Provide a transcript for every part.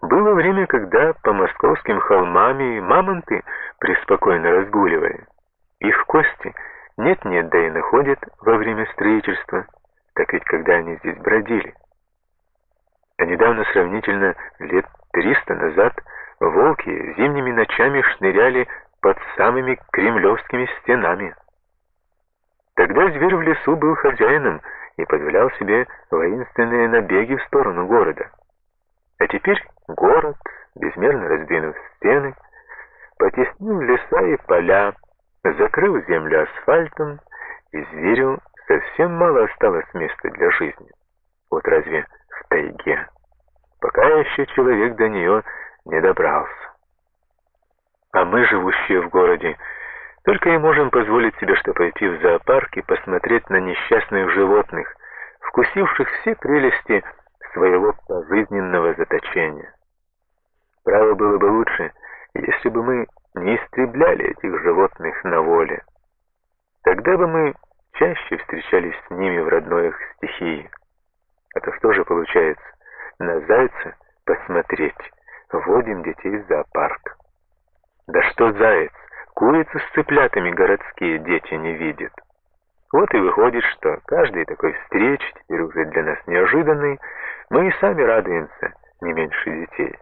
Было время, когда по московским холмам и мамонты преспокойно разгуливали. Их кости нет-нет, да и находят во время строительства, так ведь когда они здесь бродили. А недавно, сравнительно лет триста назад, волки зимними ночами шныряли под самыми кремлевскими стенами. Тогда зверь в лесу был хозяином и подвлял себе воинственные набеги в сторону города. А теперь город, безмерно раздвинув стены, потеснил леса и поля, закрыл землю асфальтом, и зверю совсем мало осталось места для жизни. Вот разве в тайге? Пока еще человек до нее не добрался. А мы, живущие в городе, только и можем позволить себе, что пойти в зоопарк и посмотреть на несчастных животных, вкусивших все прелести своего пожизненного заточения. Право было бы лучше, если бы мы не истребляли этих животных на воле. Тогда бы мы чаще встречались с ними в родной их стихии. А то что же получается? На зайца посмотреть. Водим детей в зоопарк. Да что заяц? Курицу с цыплятами городские дети не видят. Вот и выходит, что каждый такой встреч, теперь уже для нас неожиданный, мы и сами радуемся не меньше детей.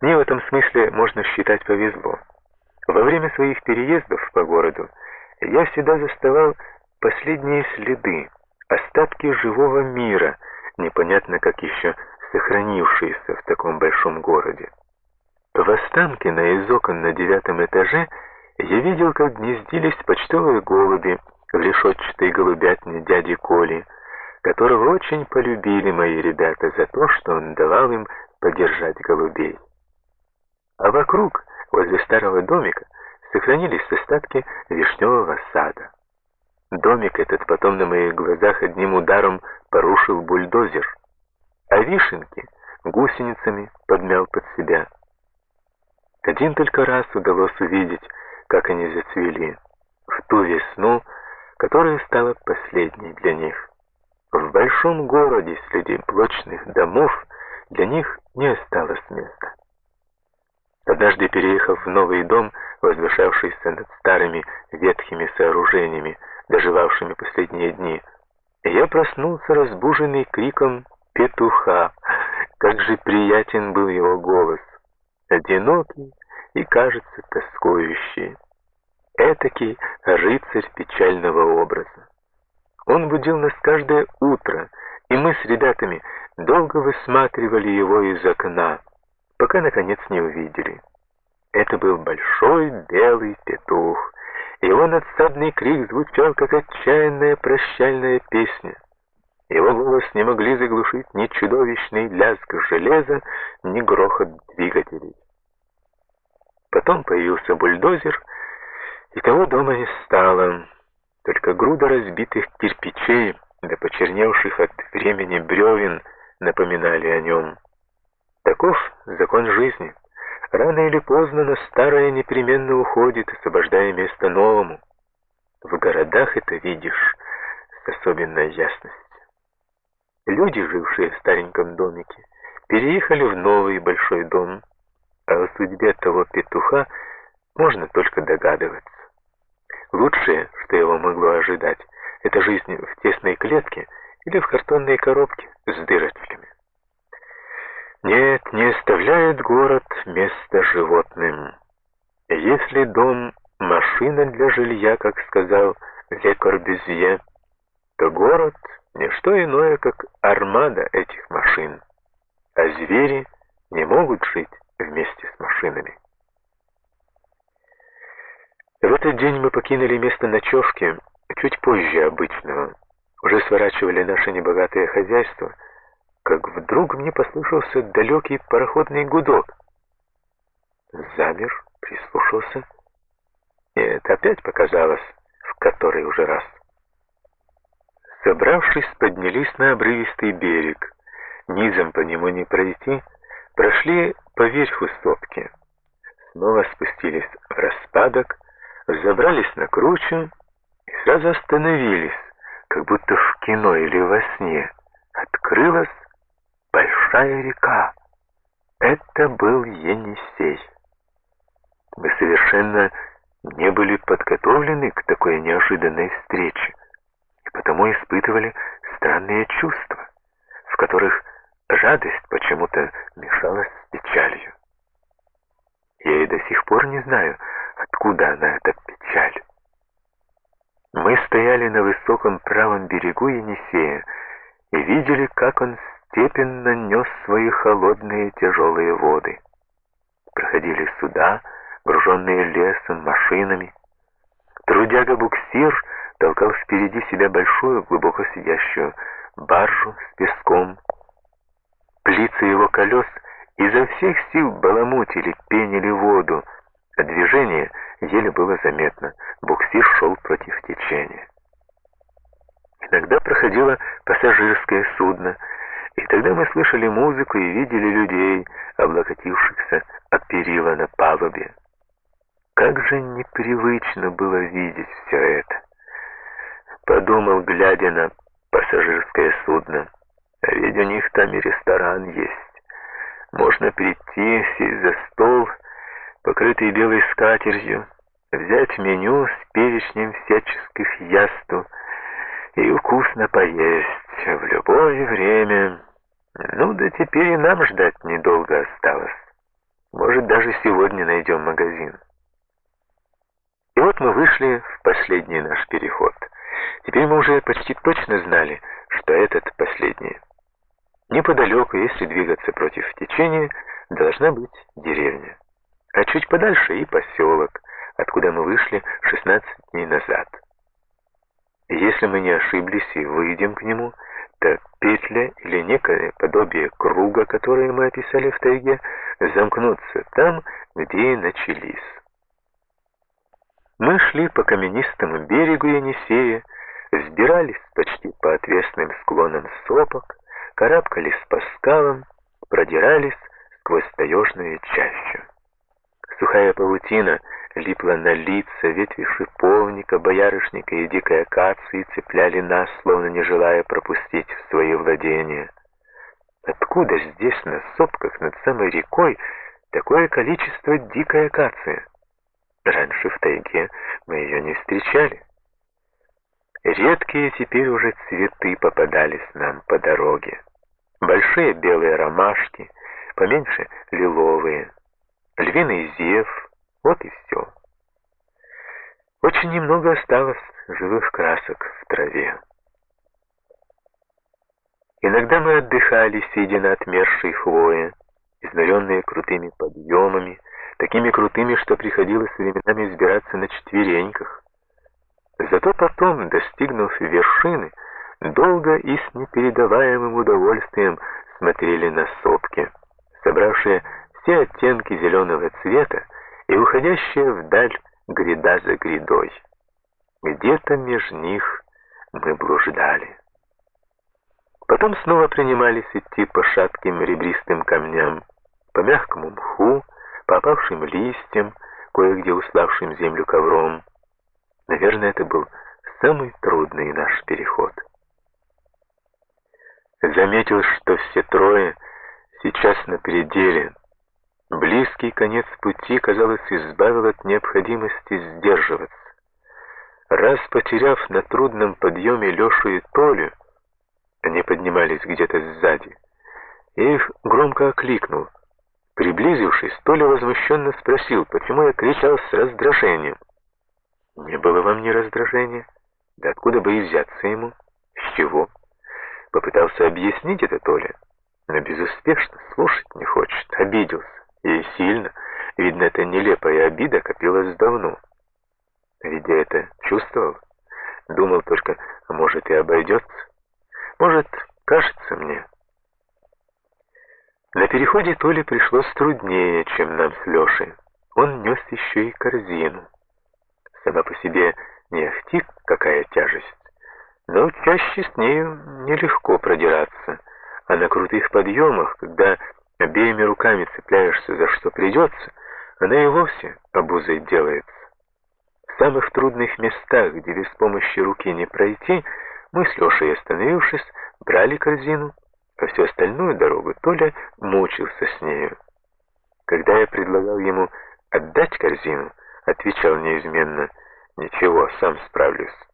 Мне в этом смысле можно считать повезло. Во время своих переездов по городу я всегда заставал последние следы, остатки живого мира, непонятно как еще сохранившиеся в таком большом городе. В Останкино из окон на девятом этаже я видел, как гнездились почтовые голуби в решетчатой голубятне дяди Коли, которого очень полюбили мои ребята за то, что он давал им подержать голубей. А вокруг, возле старого домика, сохранились остатки вишневого сада. Домик этот потом на моих глазах одним ударом порушил бульдозер, а вишенки гусеницами подмял под себя. Один только раз удалось увидеть, как они зацвели, в ту весну, которая стала последней для них. В большом городе среди блочных домов для них не осталось места. Однажды переехав в новый дом, возвышавшийся над старыми ветхими сооружениями, доживавшими последние дни, я проснулся разбуженный криком петуха. Как же приятен был его голос одинокий и, кажется, тоскующий. Этакий рыцарь печального образа. Он будил нас каждое утро, и мы с ребятами долго высматривали его из окна, пока, наконец, не увидели. Это был большой белый петух. Его надсадный крик звучал, как отчаянная прощальная песня. Его голос не могли заглушить ни чудовищный лязг железа, ни грохот двигателей. Потом появился бульдозер, и того дома не стало. Только груда разбитых кирпичей, да почерневших от времени бревен, напоминали о нем. Таков закон жизни. Рано или поздно, но старое непременно уходит, освобождая место новому. В городах это видишь с особенной ясностью. Люди, жившие в стареньком домике, переехали в новый большой дом, о судьбе того петуха можно только догадываться. Лучшее, что его могло ожидать, это жизнь в тесной клетке или в картонной коробке с дырочками. Нет, не оставляет город места животным. Если дом — машина для жилья, как сказал Ле Корбюзье, то город — не что иное, как армада этих машин, а звери не могут жить вместе с машинами. В этот день мы покинули место ночевки чуть позже обычного, уже сворачивали наше небогатое хозяйство, как вдруг мне послышался далекий пароходный гудок. Замер, прислушался. Нет, опять показалось, в который уже раз. Собравшись, поднялись на обрывистый берег. Низом по нему не пройти, прошли по верху сопки. Снова спустились в распадок, забрались на кручу и сразу остановились, как будто в кино или во сне. Открылась большая река. Это был Енисей. Мы совершенно не были подготовлены к такой неожиданной встрече, и потому испытывали странные чувства, в которых жадость почему-то мешалась с печалью. Я и до сих пор не знаю, откуда она, эта печаль. Мы стояли на высоком правом берегу Енисея и видели, как он степенно нес свои холодные тяжелые воды. Проходили суда, груженные лесом, машинами. Трудяга-буксир толкал впереди себя большую, глубоко сидящую баржу с песком. Плицы его колес изо всех сил баламутили, пенили воду, а движение еле было заметно. Буксир шел против течения. Иногда проходило пассажирское судно, и тогда мы слышали музыку и видели людей, облокотившихся от перила на палубе. Как же непривычно было видеть все это. Подумал, глядя на пассажирское судно, а ведь у них там и ресторан есть. Можно прийти, сесть за стол, покрытый белой скатертью, взять меню с перечнем всяческих яств и вкусно поесть в любое время. Ну да теперь и нам ждать недолго осталось. Может, даже сегодня найдем магазин. И вот мы вышли в последний наш переход. Теперь мы уже почти точно знали, что этот последний. Неподалеку, если двигаться против течения, должна быть деревня. А чуть подальше и поселок, откуда мы вышли 16 дней назад. Если мы не ошиблись и выйдем к нему, то петля или некое подобие круга, которое мы описали в тайге, замкнутся там, где и начались. Мы шли по каменистому берегу Енисея, взбирались почти по отвесным склонам сопок, карабкались по скалам, продирались сквозь таежную чащу. Сухая паутина липла на лица, ветви шиповника, боярышника и дикой акации цепляли нас, словно не желая пропустить в свои владения. Откуда здесь, на сопках над самой рекой, такое количество дикой акации? Раньше в тайге мы ее не встречали. Редкие теперь уже цветы попадались нам по дороге. Большие белые ромашки, поменьше лиловые, львиный зев, вот и все. Очень немного осталось живых красок в траве. Иногда мы отдыхали, сидя на отмершей хвое, изнуренные крутыми подъемами, такими крутыми, что приходилось временами взбираться на четвереньках. Зато потом, достигнув вершины, долго и с непередаваемым удовольствием смотрели на сопки, собравшие все оттенки зеленого цвета и уходящие вдаль гряда за грядой. Где-то меж них мы блуждали. Потом снова принимались идти по шатким ребристым камням, по мягкому мху, по опавшим листьям, кое-где уславшим землю ковром. Наверное, это был самый трудный наш переход. Заметил, что все трое сейчас на пределе. Близкий конец пути, казалось, избавил от необходимости сдерживаться. Раз потеряв на трудном подъеме Лешу и Толю, они поднимались где-то сзади. Я их громко окликнул. Приблизившись, Толя возмущенно спросил, почему я кричал с раздражением. Не было вам ни раздражения? Да откуда бы и взяться ему? С чего? Попытался объяснить это Толя, но безуспешно, слушать не хочет, обиделся. И сильно. Видно, эта нелепая обида копилась давно. Видя это, чувствовал. Думал только, может и обойдется. Может, кажется мне. На переходе Толе пришлось труднее, чем нам с Лешей. Он нес еще и корзину. Сама по себе не ахти какая тяжесть, но чаще с нею нелегко продираться, а на крутых подъемах, когда обеими руками цепляешься за что придется, она и вовсе обузой делается. В самых трудных местах, где без помощи руки не пройти, мы с Лешей, остановившись, брали корзину, а всю остальную дорогу Толя мучился с нею. Когда я предлагал ему отдать корзину, отвечал неизменно «Ничего, сам справлюсь».